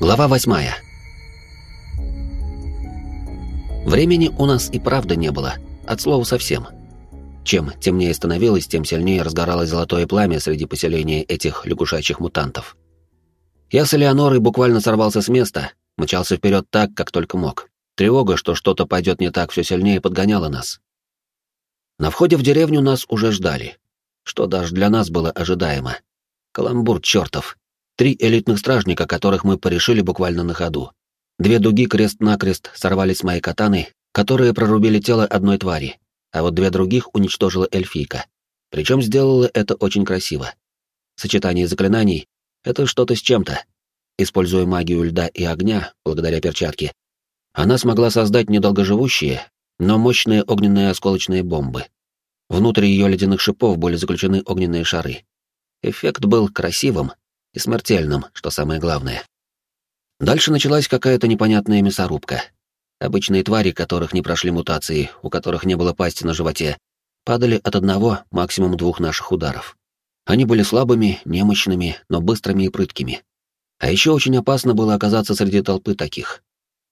Глава восьмая. Времени у нас и правда не было, от слова совсем. Чем темнее становилось, тем сильнее разгоралось золотое пламя среди поселения этих лягушачьих мутантов. Я с Элеонорой буквально сорвался с места, мчался вперед так, как только мог. Тревога, что что-то пойдет не так, все сильнее подгоняла нас. На входе в деревню нас уже ждали, что даже для нас было ожидаемо. Каламбур чертов. Три элитных стражника, которых мы порешили буквально на ходу. Две дуги крест-накрест сорвались с моей катаны, которые прорубили тело одной твари, а вот две других уничтожила эльфийка. Причем сделала это очень красиво. Сочетание заклинаний — это что-то с чем-то. Используя магию льда и огня, благодаря перчатке, она смогла создать недолгоживущие, но мощные огненные осколочные бомбы. Внутрь ее ледяных шипов были заключены огненные шары. Эффект был красивым, и смертельным, что самое главное. Дальше началась какая-то непонятная мясорубка. Обычные твари, которых не прошли мутации, у которых не было пасти на животе, падали от одного, максимум двух наших ударов. Они были слабыми, немощными, но быстрыми и прыткими. А еще очень опасно было оказаться среди толпы таких.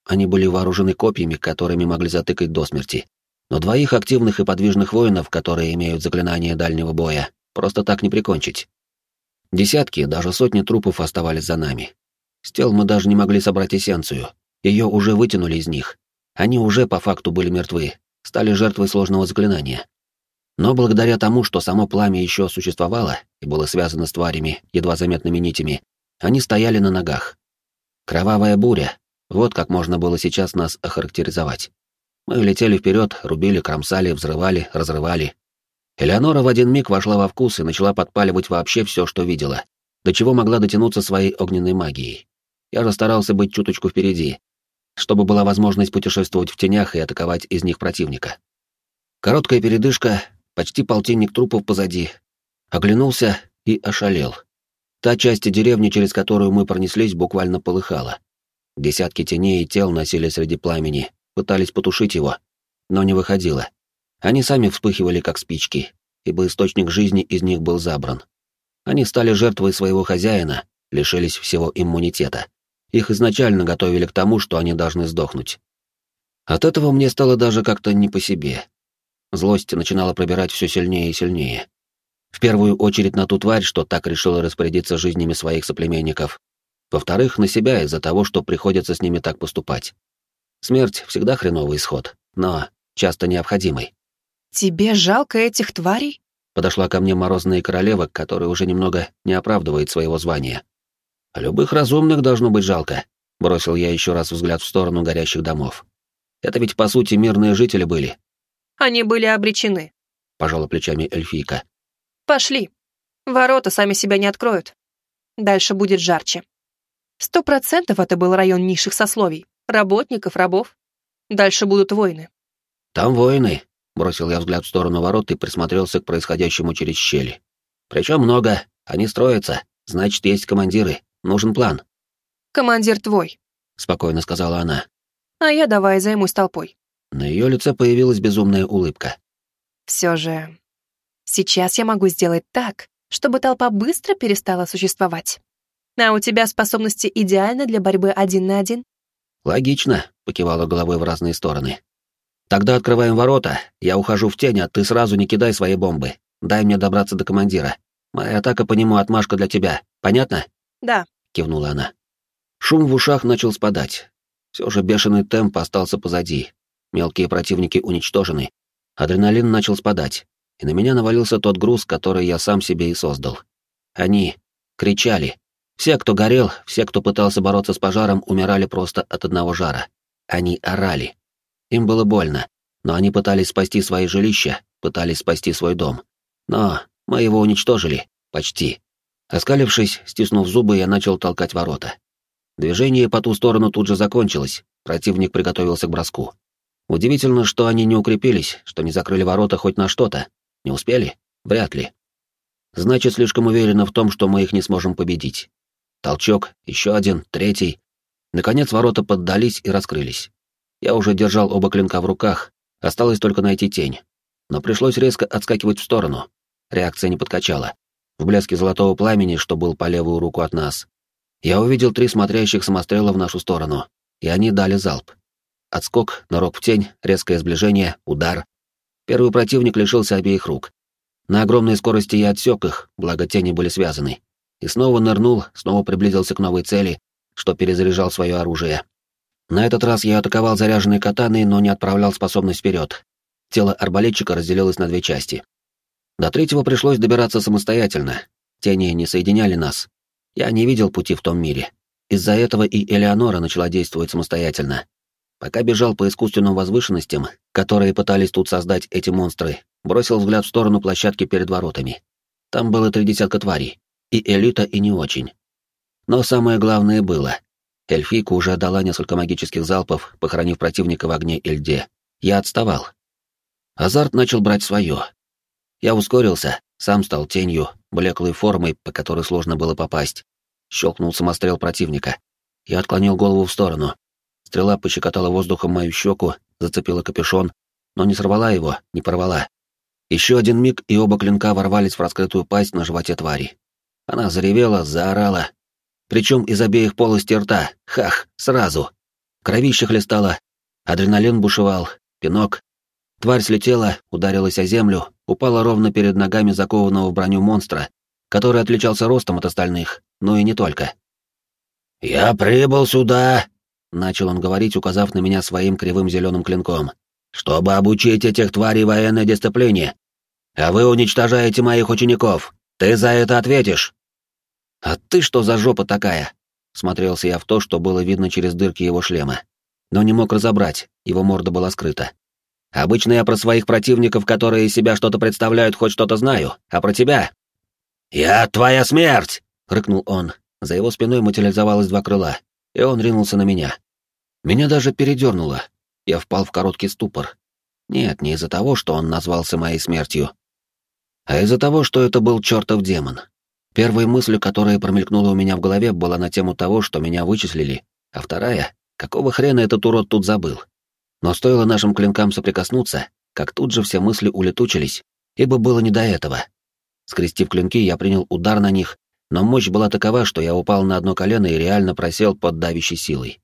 Они были вооружены копьями, которыми могли затыкать до смерти. Но двоих активных и подвижных воинов, которые имеют заклинание дальнего боя, просто так не прикончить. Десятки, даже сотни трупов оставались за нами. С тел мы даже не могли собрать эссенцию. Ее уже вытянули из них. Они уже по факту были мертвы, стали жертвой сложного заклинания. Но благодаря тому, что само пламя еще существовало и было связано с тварями, едва заметными нитями, они стояли на ногах. Кровавая буря. Вот как можно было сейчас нас охарактеризовать. Мы летели вперед, рубили, кромсали, взрывали, разрывали, Элеонора в один миг вошла во вкус и начала подпаливать вообще все, что видела, до чего могла дотянуться своей огненной магией. Я же старался быть чуточку впереди, чтобы была возможность путешествовать в тенях и атаковать из них противника. Короткая передышка, почти полтинник трупов позади. Оглянулся и ошалел. Та часть деревни, через которую мы пронеслись, буквально полыхала. Десятки теней и тел носили среди пламени, пытались потушить его, но не выходило. Они сами вспыхивали, как спички, ибо источник жизни из них был забран. Они стали жертвой своего хозяина, лишились всего иммунитета. Их изначально готовили к тому, что они должны сдохнуть. От этого мне стало даже как-то не по себе. Злость начинала пробирать все сильнее и сильнее. В первую очередь на ту тварь, что так решила распорядиться жизнями своих соплеменников. Во-вторых, на себя из-за того, что приходится с ними так поступать. Смерть всегда хреновый исход, но часто необходимый. «Тебе жалко этих тварей?» Подошла ко мне морозная королева, которая уже немного не оправдывает своего звания. «Любых разумных должно быть жалко», — бросил я еще раз взгляд в сторону горящих домов. «Это ведь, по сути, мирные жители были». «Они были обречены», — пожала плечами эльфийка. «Пошли. Ворота сами себя не откроют. Дальше будет жарче. Сто процентов это был район низших сословий. Работников, рабов. Дальше будут войны». «Там войны», Бросил я взгляд в сторону ворот и присмотрелся к происходящему через щели. Причем много, они строятся, значит, есть командиры, нужен план. «Командир твой», — спокойно сказала она. «А я давай займусь толпой». На ее лице появилась безумная улыбка. Все же, сейчас я могу сделать так, чтобы толпа быстро перестала существовать. А у тебя способности идеальны для борьбы один на один? Логично, покивала головой в разные стороны. Тогда открываем ворота, я ухожу в тень, а ты сразу не кидай свои бомбы. Дай мне добраться до командира. Моя атака по нему отмашка для тебя. Понятно? Да, кивнула она. Шум в ушах начал спадать. Все же бешеный темп остался позади. Мелкие противники уничтожены. Адреналин начал спадать, и на меня навалился тот груз, который я сам себе и создал. Они кричали. Все, кто горел, все, кто пытался бороться с пожаром, умирали просто от одного жара. Они орали. Им было больно, но они пытались спасти свои жилища, пытались спасти свой дом. Но мы его уничтожили. Почти. Оскалившись, стиснув зубы, я начал толкать ворота. Движение по ту сторону тут же закончилось, противник приготовился к броску. Удивительно, что они не укрепились, что не закрыли ворота хоть на что-то. Не успели? Вряд ли. Значит, слишком уверенно в том, что мы их не сможем победить. Толчок, еще один, третий. Наконец ворота поддались и раскрылись. Я уже держал оба клинка в руках, осталось только найти тень. Но пришлось резко отскакивать в сторону. Реакция не подкачала. В блеске золотого пламени, что был по левую руку от нас, Я увидел три смотрящих самострела в нашу сторону, и они дали залп. Отскок, нырок в тень, резкое сближение, удар. Первый противник лишился обеих рук. На огромной скорости я отсек их, благо тени были связаны. И снова нырнул, снова приблизился к новой цели, что перезаряжал свое оружие. На этот раз я атаковал заряженной катаной, но не отправлял способность вперед. Тело арбалетчика разделилось на две части. До третьего пришлось добираться самостоятельно. Тени не соединяли нас. Я не видел пути в том мире. Из-за этого и Элеонора начала действовать самостоятельно. Пока бежал по искусственным возвышенностям, которые пытались тут создать эти монстры, бросил взгляд в сторону площадки перед воротами. Там было три десятка тварей. И элита, и не очень. Но самое главное было. Эльфийка уже дала несколько магических залпов, похоронив противника в огне и льде. Я отставал. Азарт начал брать свое. Я ускорился, сам стал тенью, блеклой формой, по которой сложно было попасть. Щелкнул самострел противника. Я отклонил голову в сторону. Стрела пощекотала воздухом мою щеку, зацепила капюшон, но не сорвала его, не порвала. Еще один миг, и оба клинка ворвались в раскрытую пасть на животе твари. Она заревела, заорала. Причем из обеих полостей рта, хах, сразу. Кровище хлестало, адреналин бушевал, пинок, Тварь слетела, ударилась о землю, упала ровно перед ногами закованного в броню монстра, который отличался ростом от остальных, но и не только. «Я прибыл сюда», — начал он говорить, указав на меня своим кривым зеленым клинком, «чтобы обучить этих тварей военной дисциплине. А вы уничтожаете моих учеников. Ты за это ответишь». «А ты что за жопа такая?» — смотрелся я в то, что было видно через дырки его шлема. Но не мог разобрать, его морда была скрыта. Обычно я про своих противников, которые из себя что-то представляют, хоть что-то знаю, а про тебя...» «Я твоя смерть!» — рыкнул он. За его спиной материализовалось два крыла, и он ринулся на меня. Меня даже передернуло. Я впал в короткий ступор. Нет, не из-за того, что он назвался моей смертью, а из-за того, что это был чертов демон. Первой мыслью, которая промелькнула у меня в голове, была на тему того, что меня вычислили, а вторая — какого хрена этот урод тут забыл? Но стоило нашим клинкам соприкоснуться, как тут же все мысли улетучились, ибо было не до этого. Скрестив клинки, я принял удар на них, но мощь была такова, что я упал на одно колено и реально просел под давящей силой.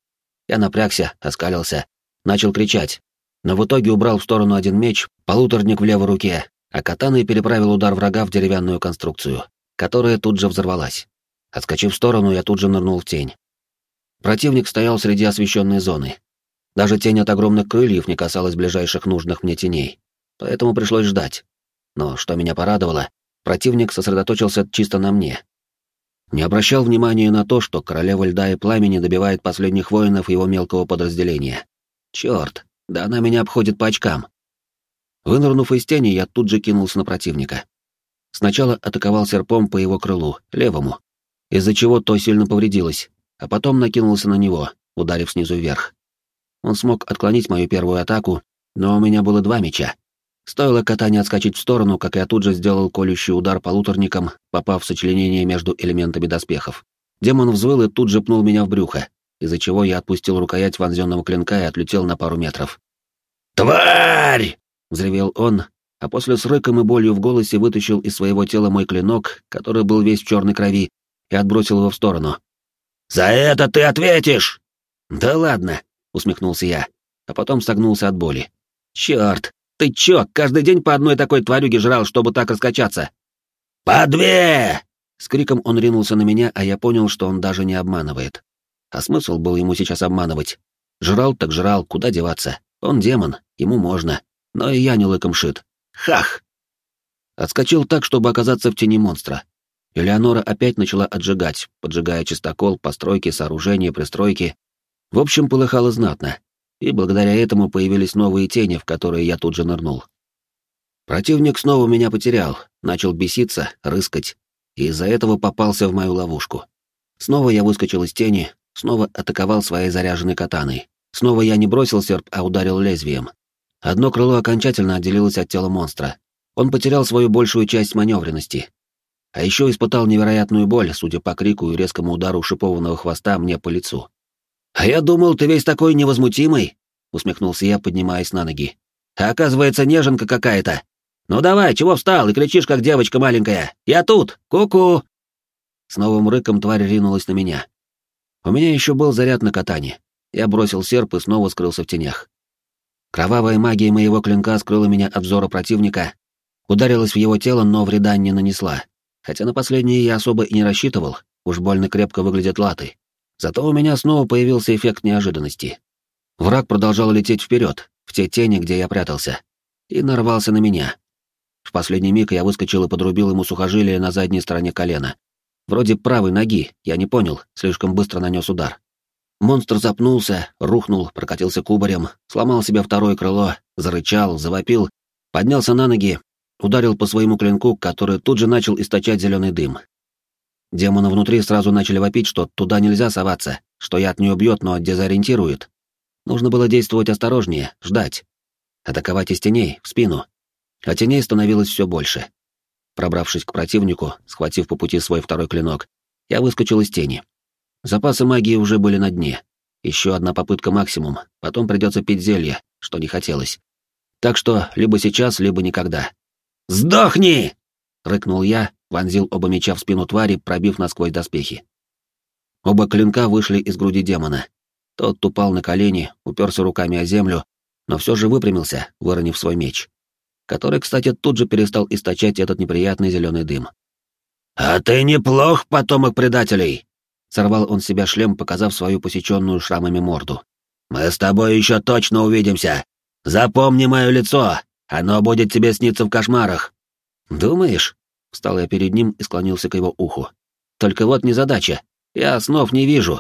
Я напрягся, оскалился, начал кричать, но в итоге убрал в сторону один меч, полуторник в левой руке, а катаной переправил удар врага в деревянную конструкцию, которая тут же взорвалась. Отскочив в сторону, я тут же нырнул в тень. Противник стоял среди освещенной зоны, даже тень от огромных крыльев не касалась ближайших нужных мне теней, поэтому пришлось ждать. Но что меня порадовало, противник сосредоточился чисто на мне. Не обращал внимания на то, что королева льда и пламени добивает последних воинов его мелкого подразделения. Черт, да она меня обходит по очкам. Вынырнув из тени, я тут же кинулся на противника. Сначала атаковал серпом по его крылу, левому, из-за чего то сильно повредилось, а потом накинулся на него, ударив снизу вверх. Он смог отклонить мою первую атаку, но у меня было два меча. Стоило катане отскочить в сторону, как я тут же сделал колющий удар полуторником, попав в сочленение между элементами доспехов. Демон взвыл и тут же пнул меня в брюхо, из-за чего я отпустил рукоять вонзенного клинка и отлетел на пару метров. «Тварь!» — взревел он, а после с рыком и болью в голосе вытащил из своего тела мой клинок, который был весь в черной крови, и отбросил его в сторону. «За это ты ответишь!» «Да ладно!» усмехнулся я, а потом согнулся от боли. Черт, ты чё, каждый день по одной такой тварюге жрал, чтобы так раскачаться? По две! С криком он ринулся на меня, а я понял, что он даже не обманывает. А смысл был ему сейчас обманывать? Жрал так жрал, куда деваться? Он демон, ему можно. Но и я не лыком шит. Хах! Отскочил так, чтобы оказаться в тени монстра. Элеонора опять начала отжигать, поджигая чистокол, постройки, сооружения, пристройки, в общем, полыхало знатно, и благодаря этому появились новые тени, в которые я тут же нырнул. Противник снова меня потерял, начал беситься, рыскать, и из-за этого попался в мою ловушку. Снова я выскочил из тени, снова атаковал своей заряженной катаной. Снова я не бросил серп, а ударил лезвием. Одно крыло окончательно отделилось от тела монстра. Он потерял свою большую часть маневренности. А еще испытал невероятную боль, судя по крику и резкому удару шипованного хвоста мне по лицу. «А я думал, ты весь такой невозмутимый», — усмехнулся я, поднимаясь на ноги. «А оказывается, неженка какая-то. Ну давай, чего встал и кричишь, как девочка маленькая? Я тут! Ку-ку!» С новым рыком тварь ринулась на меня. У меня еще был заряд на катане. Я бросил серп и снова скрылся в тенях. Кровавая магия моего клинка скрыла меня от взора противника, ударилась в его тело, но вреда не нанесла. Хотя на последнее я особо и не рассчитывал, уж больно крепко выглядят латы. Зато у меня снова появился эффект неожиданности. Враг продолжал лететь вперед, в те тени, где я прятался, и нарвался на меня. В последний миг я выскочил и подрубил ему сухожилие на задней стороне колена. Вроде правой ноги, я не понял, слишком быстро нанес удар. Монстр запнулся, рухнул, прокатился кубарем, сломал себе второе крыло, зарычал, завопил, поднялся на ноги, ударил по своему клинку, который тут же начал источать зеленый дым. Демоны внутри сразу начали вопить, что туда нельзя соваться, что яд не убьет, но дезориентирует. Нужно было действовать осторожнее, ждать. Атаковать из теней, в спину. А теней становилось все больше. Пробравшись к противнику, схватив по пути свой второй клинок, я выскочил из тени. Запасы магии уже были на дне. Еще одна попытка максимум, потом придется пить зелье, что не хотелось. Так что либо сейчас, либо никогда. «Сдохни!» — рыкнул я, вонзил оба меча в спину твари, пробив насквозь доспехи. Оба клинка вышли из груди демона. Тот упал на колени, уперся руками о землю, но все же выпрямился, выронив свой меч, который, кстати, тут же перестал источать этот неприятный зеленый дым. «А ты неплох, потомок предателей!» Сорвал он себя шлем, показав свою посеченную шрамами морду. «Мы с тобой еще точно увидимся! Запомни мое лицо! Оно будет тебе сниться в кошмарах!» «Думаешь?» — встал я перед ним и склонился к его уху. «Только вот незадача. Я снов не вижу!»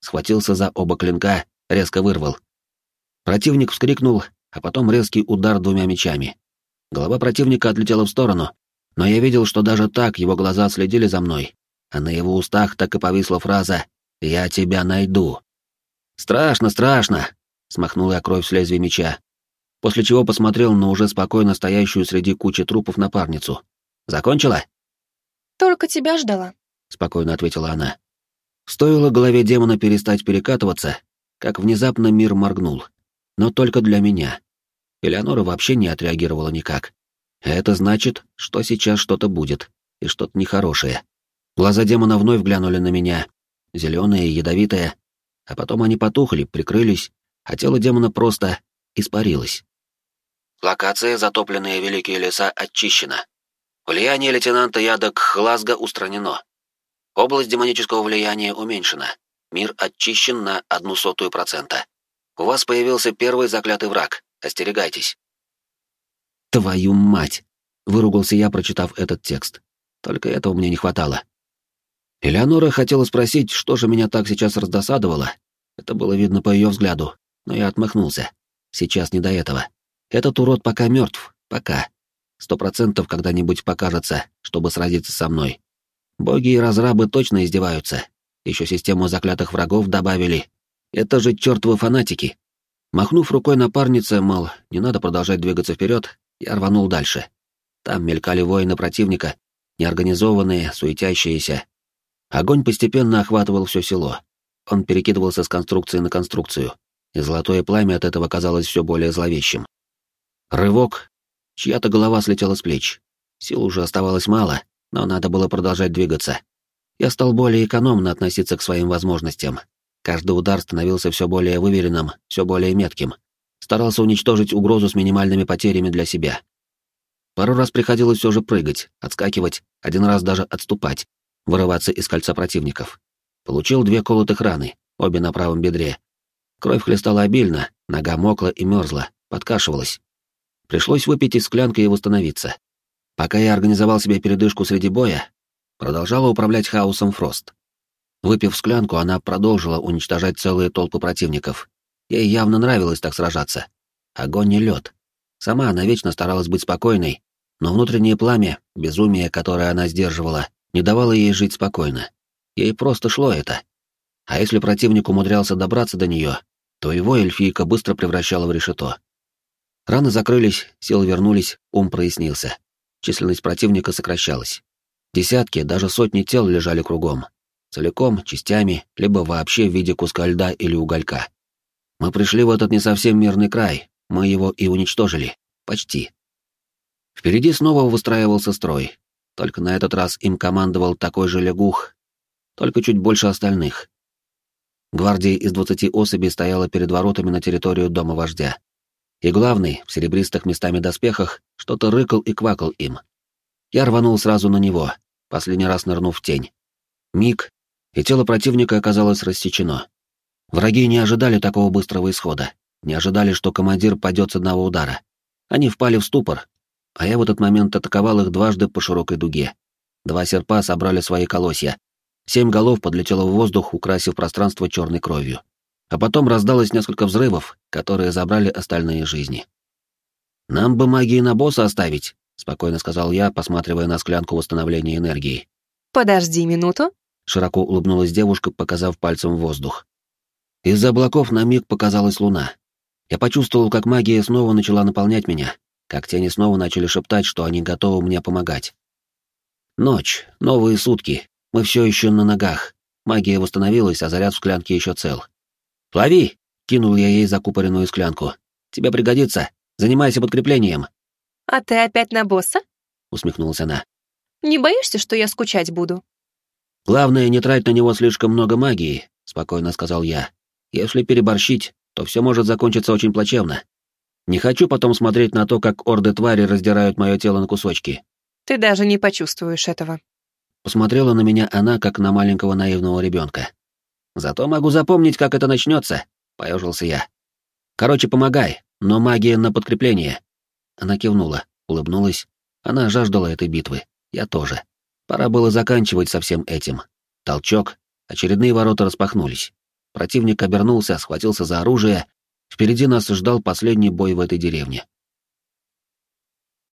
Схватился за оба клинка, резко вырвал. Противник вскрикнул, а потом резкий удар двумя мечами. Голова противника отлетела в сторону, но я видел, что даже так его глаза следили за мной, а на его устах так и повисла фраза «Я тебя найду». «Страшно, страшно!» — смахнул я кровь с лезвия меча, после чего посмотрел на уже спокойно стоящую среди кучи трупов напарницу. «Закончила?» «Только тебя ждала», — спокойно ответила она. Стоило голове демона перестать перекатываться, как внезапно мир моргнул. Но только для меня. Элеонора вообще не отреагировала никак. Это значит, что сейчас что-то будет, и что-то нехорошее. Глаза демона вновь глянули на меня, зеленые, ядовитые, а потом они потухли, прикрылись, а тело демона просто испарилось. Локация «Затопленные великие леса» очищена. Влияние лейтенанта яда Кхлазга устранено. Область демонического влияния уменьшена. Мир очищен на одну сотую процента. У вас появился первый заклятый враг. Остерегайтесь. Твою мать! Выругался я, прочитав этот текст. Только этого мне не хватало. Элеонора хотела спросить, что же меня так сейчас раздосадовало. Это было видно по ее взгляду, но я отмахнулся. Сейчас не до этого. Этот урод пока мертв, пока. Сто процентов когда-нибудь покажется, чтобы сразиться со мной. Боги и разрабы точно издеваются. Еще систему заклятых врагов добавили. Это же чертовы фанатики. Махнув рукой напарнице, мол, не надо продолжать двигаться вперед, я рванул дальше. Там мелькали воины противника, неорганизованные, суетящиеся, Огонь постепенно охватывал все село. Он перекидывался с конструкции на конструкцию, и золотое пламя от этого казалось все более зловещим. Рывок. Чья-то голова слетела с плеч. Сил уже оставалось мало, но надо было продолжать двигаться. Я стал более экономно относиться к своим возможностям. Каждый удар становился все более выверенным, все более метким. Старался уничтожить угрозу с минимальными потерями для себя. Пару раз приходилось все же прыгать, отскакивать, один раз даже отступать, вырываться из кольца противников. Получил две колотых раны, обе на правом бедре. Кровь хлестала обильно, нога мокла и мерзла, подкашивалась. Пришлось выпить из склянки и восстановиться. Пока я организовал себе передышку среди боя, продолжала управлять хаосом Фрост. Выпив склянку, она продолжила уничтожать целые толпы противников. Ей явно нравилось так сражаться. Огонь не лед. Сама она вечно старалась быть спокойной, но внутреннее пламя, безумие, которое она сдерживала, не давало ей жить спокойно. Ей просто шло это. А если противник умудрялся добраться до нее, то его эльфийка быстро превращала в решето. Раны закрылись, силы вернулись, ум прояснился. Численность противника сокращалась. Десятки, даже сотни тел лежали кругом. Целиком, частями, либо вообще в виде куска льда или уголька. Мы пришли в этот не совсем мирный край, мы его и уничтожили. Почти. Впереди снова выстраивался строй, только на этот раз им командовал такой же лягух, только чуть больше остальных. Гвардия из двадцати особей стояла перед воротами на территорию дома вождя. И главный, в серебристых местами доспехах, что-то рыкал и квакал им. Я рванул сразу на него, последний раз нырнув в тень. Миг, и тело противника оказалось рассечено. Враги не ожидали такого быстрого исхода, не ожидали, что командир падет с одного удара. Они впали в ступор, а я в этот момент атаковал их дважды по широкой дуге. Два серпа собрали свои колосья. Семь голов подлетело в воздух, украсив пространство черной кровью. А потом раздалось несколько взрывов, которые забрали остальные жизни. «Нам бы магии на босса оставить», — спокойно сказал я, посматривая на склянку восстановления энергии. «Подожди минуту», — широко улыбнулась девушка, показав пальцем в воздух. Из-за облаков на миг показалась луна. Я почувствовал, как магия снова начала наполнять меня, как тени снова начали шептать, что они готовы мне помогать. Ночь, новые сутки, мы все еще на ногах. Магия восстановилась, а заряд в склянке еще цел. «Лови!» — кинул я ей закупоренную склянку. «Тебе пригодится. Занимайся подкреплением». «А ты опять на босса?» — усмехнулась она. «Не боишься, что я скучать буду?» «Главное, не трать на него слишком много магии», — спокойно сказал я. «Если переборщить, то все может закончиться очень плачевно. Не хочу потом смотреть на то, как орды твари раздирают мое тело на кусочки. Ты даже не почувствуешь этого. Посмотрела на меня она, как на маленького наивного ребенка. Зато могу запомнить, как это начнется, поежился я. Короче, помогай, но магия на подкрепление. Она кивнула, улыбнулась. Она жаждала этой битвы. Я тоже. Пора было заканчивать со всем этим. Толчок, очередные ворота распахнулись. Противник обернулся, схватился за оружие. Впереди нас ждал последний бой в этой деревне.